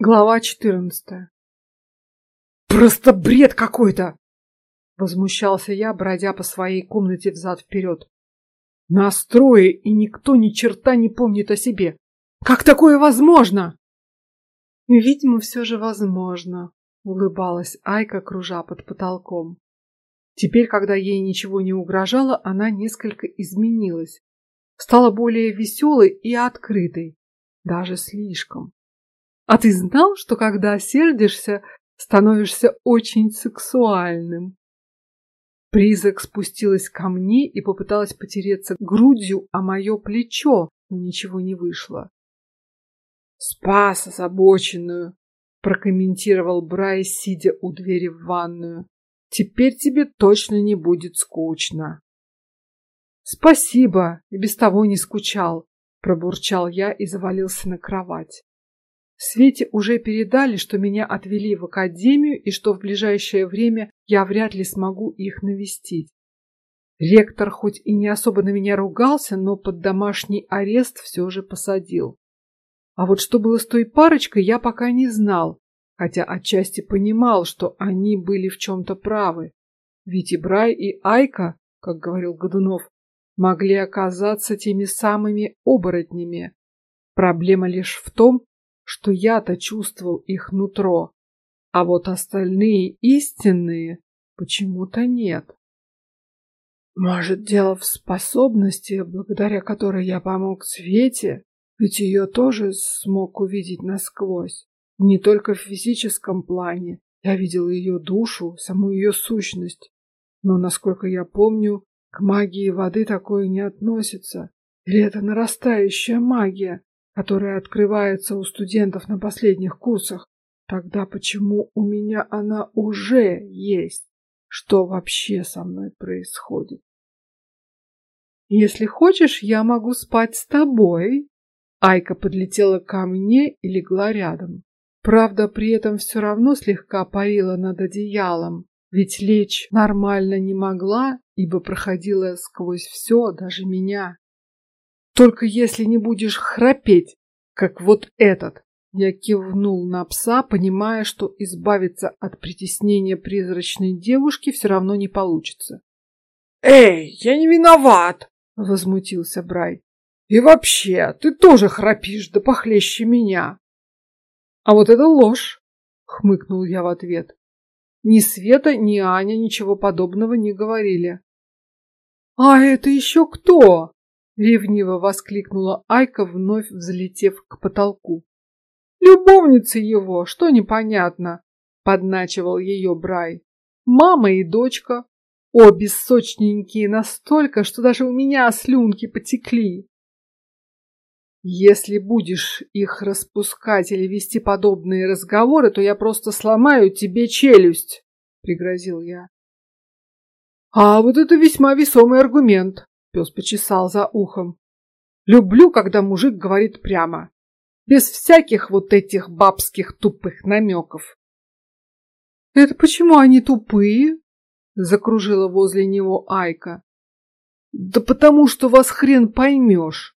Глава четырнадцатая. Просто бред какой-то! Возмущался я, бродя по своей комнате взад-вперед. Настрое, и никто ни черта не помнит о себе. Как такое возможно? Видимо, все же возможно, улыбалась Айка, кружа под потолком. Теперь, когда ей ничего не угрожало, она несколько изменилась, стала более веселой и открытой, даже слишком. А ты знал, что когда сердишься, становишься очень сексуальным? Призрак спустилась ко мне и попыталась потереться грудью о мое плечо, но ничего не вышло. Спас озабоченную, прокомментировал Брай, сидя у двери в ванную. Теперь тебе точно не будет скучно. Спасибо, и без того не скучал, пробурчал я и завалился на кровать. Свете уже передали, что меня отвели в академию и что в ближайшее время я вряд ли смогу их навестить. Ректор хоть и не особо на меня ругался, но под домашний арест все же посадил. А вот что было с той парочкой, я пока не знал, хотя отчасти понимал, что они были в чем-то правы. Ведь и Брай, и Айка, как говорил Годунов, могли оказаться теми самыми оборотнями. Проблема лишь в том, что я-то чувствовал их нутро, а вот остальные истинные почему-то нет. Может, дело в способности, благодаря которой я помог Свете, ведь ее тоже смог увидеть насквозь, не только в физическом плане. Я видел ее душу, саму ее сущность. Но, насколько я помню, к магии воды такое не относится. Или это нарастающая магия, которая открывается у студентов на последних курсах, тогда почему у меня она уже есть? Что вообще со мной происходит? Если хочешь, я могу спать с тобой. Айка подлетела ко мне и легла рядом. Правда, при этом все равно слегка парила над одеялом, ведь лечь нормально не могла, ибо проходила сквозь все, даже меня. Только если не будешь храпеть, как вот этот. Я кивнул на пса, понимая, что избавиться от притеснения призрачной девушки все равно не получится. Эй, я не виноват! возмутился Брай. И вообще, ты тоже храпишь, да похлеще меня. А вот это ложь, хмыкнул я в ответ. Ни Света, ни Аня ничего подобного не говорили. А это еще кто? Ревниво воскликнула Айка, вновь взлетев к потолку. Любовница его, что непонятно? Подначивал ее Брай. Мама и дочка, обе сочненькие настолько, что даже у меня слюнки потекли. Если будешь их распускать или вести подобные разговоры, то я просто сломаю тебе челюсть, пригрозил я. А вот это весьма весомый аргумент, Пес почесал за ухом. Люблю, когда мужик говорит прямо, без всяких вот этих бабских тупых намеков. Это почему они тупые? Закружила возле него Айка. Да потому что вас хрен поймешь.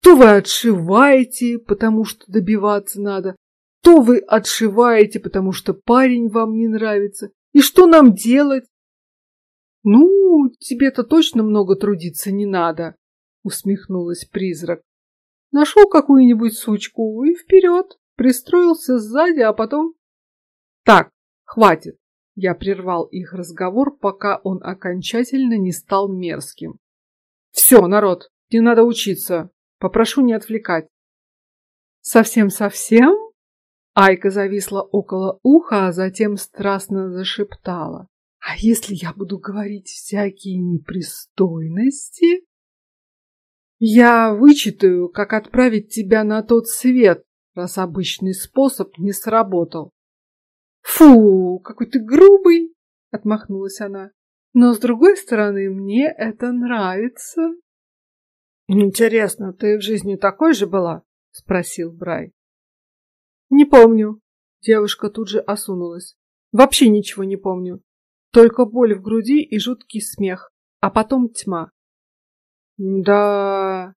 То вы отшиваете, потому что добиваться надо, то вы отшиваете, потому что парень вам не нравится. И что нам делать? Ну, тебе-то точно много трудиться не надо, усмехнулась призрак. Нашел какую-нибудь сучку и вперед, пристроился сзади, а потом. Так, хватит. Я прервал их разговор, пока он окончательно не стал мерзким. Все, народ, не надо учиться. Попрошу не отвлекать. Совсем-совсем? Айка зависла около уха, а затем страстно зашептала. А если я буду говорить всякие непристойности? Я вычитаю, как отправить тебя на тот свет, раз обычный способ не сработал. Фу, какой ты грубый, отмахнулась она. Но с другой стороны, мне это нравится. Интересно, ты в жизни такой же была? спросил Брай. Не помню. Девушка тут же осунулась. Вообще ничего не помню. Только боль в груди и жуткий смех, а потом тьма. Да,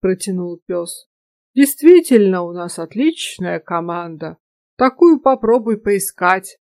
протянул пес. Действительно, у нас отличная команда. Такую попробуй поискать.